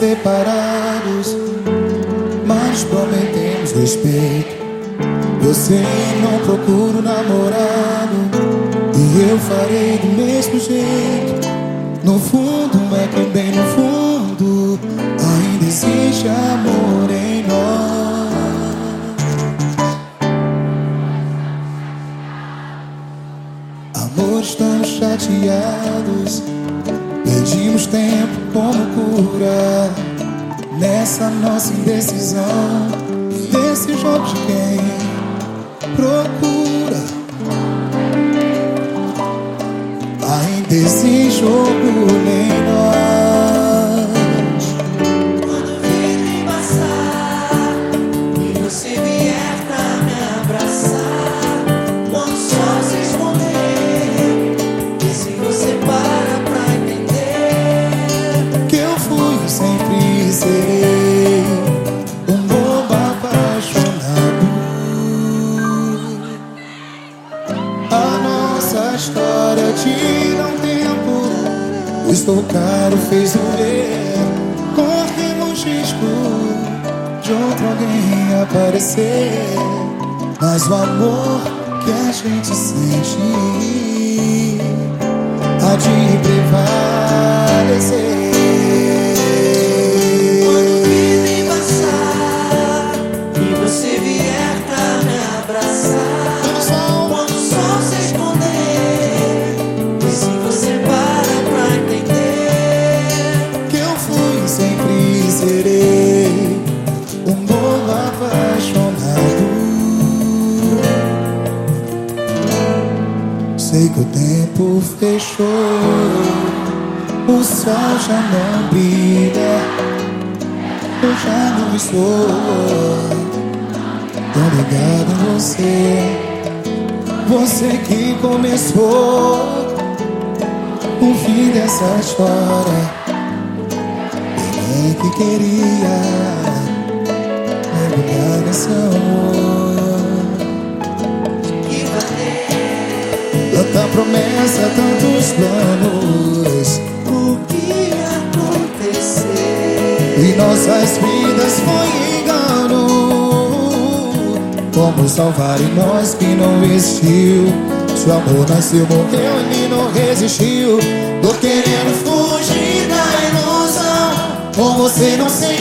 separados, mas prometemos respeito. Sei, não procuro namorado, e eu farei do mesmo jeito. No fundo, é que bem no fundo, ainda existe amor em nós. Amor, estamos chateados. Perdimos tempo como cura Nessa nossa indecisão. Desse jogo de quem procura. Ainda esse jogo nem nós serei Um bobo apaixonado. A nossa história tira um tempo. Estou caro, fez doer. Corremos risco De outro alguém aparecer. Mas o amor que a gente sente Há de prevalecer tempo fechou, o sol já não brilha, eu já não estou tão ligado em você. Você que começou o fim dessa história. É que queria mergulhar nesse amor? Tanta promessa, tantos planos. O que acontecer E nossas vidas foi engano. Como salvar em nós que não existiu? Se o amor nasceu, morreu, ele não resistiu. Tô querendo fugir da ilusão. Com você não senti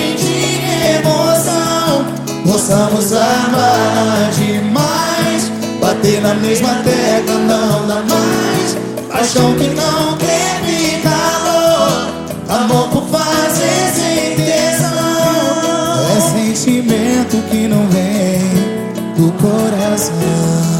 Bater na mesma tecla não dá mais. Paixão que não teve calor. Amor por fazer sem É sentimento que não vem do coração